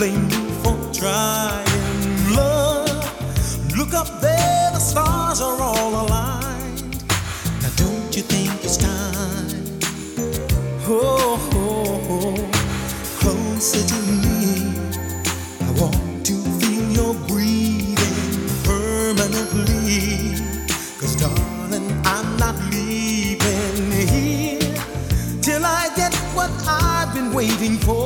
blame you for trying love. Look up there, the stars are all aligned. Now don't you think it's time? Oh, oh, oh. closer to me. I want to feel your breathing permanently. Cause darling, I'm not leaving here till I get what I've been waiting for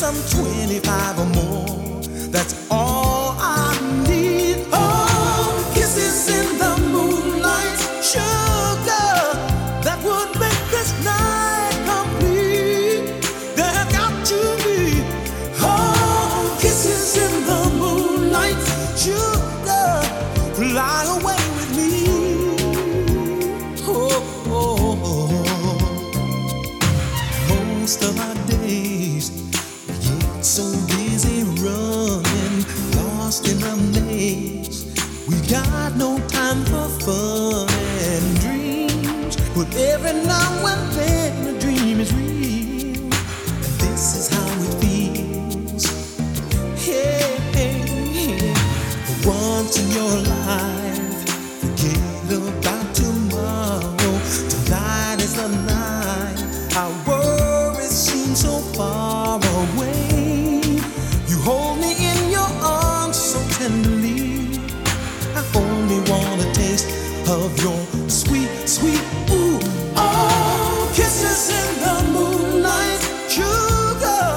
some 25 or more. That's all I need. Oh, kisses in the moonlight, sugar, that would make this night complete. There got to be, oh, kisses in the moonlight, sugar, fly away with me. Oh, oh, oh. oh, oh. most of our days We got no time for fun and dreams, but every now and then a dream is real, and this is how it feels. Hey, hey, hey. Once in your life, of your sweet, sweet ooh. Oh, kisses in the moonlight, sugar,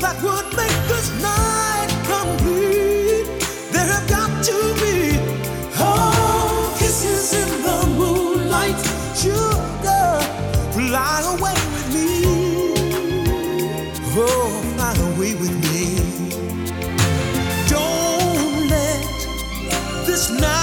that would make this night complete. There have got to be oh, kisses in the moonlight, sugar, fly away with me. Oh, fly away with me. Don't let this night.